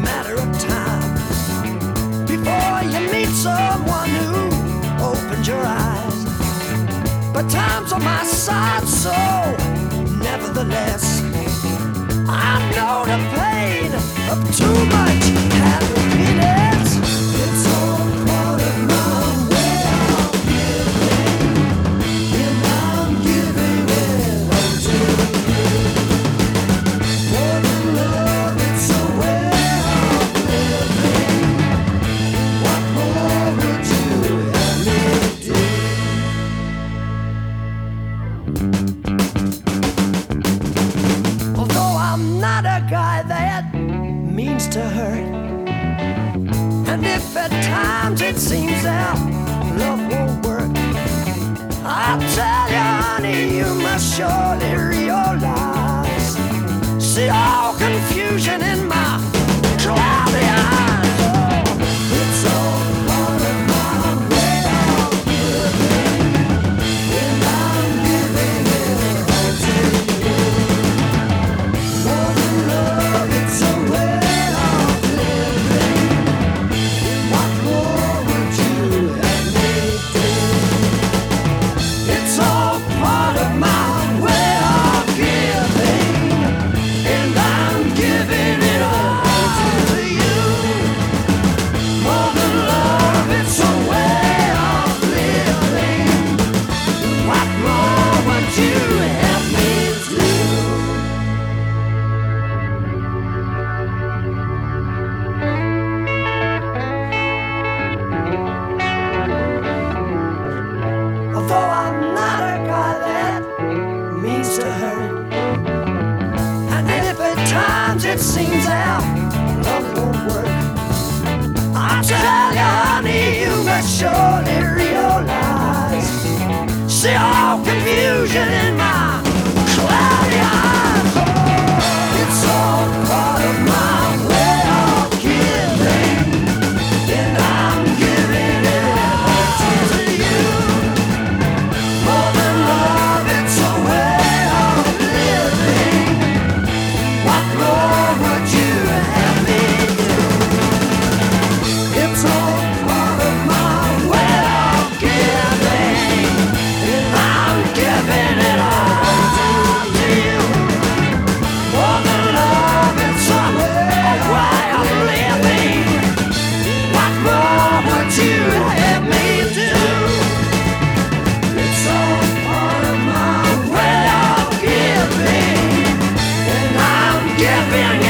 matter of time before you meet someone eyes. But time's on my side, so nevertheless, I know the pain of too much happiness. Not a guy that means to hurt. And if at times it seems that love won't work, I tell you, honey, you must surely realize. See all confusion in my cloudy eyes. It seems our love won't work, I tell you, honey, you must surely been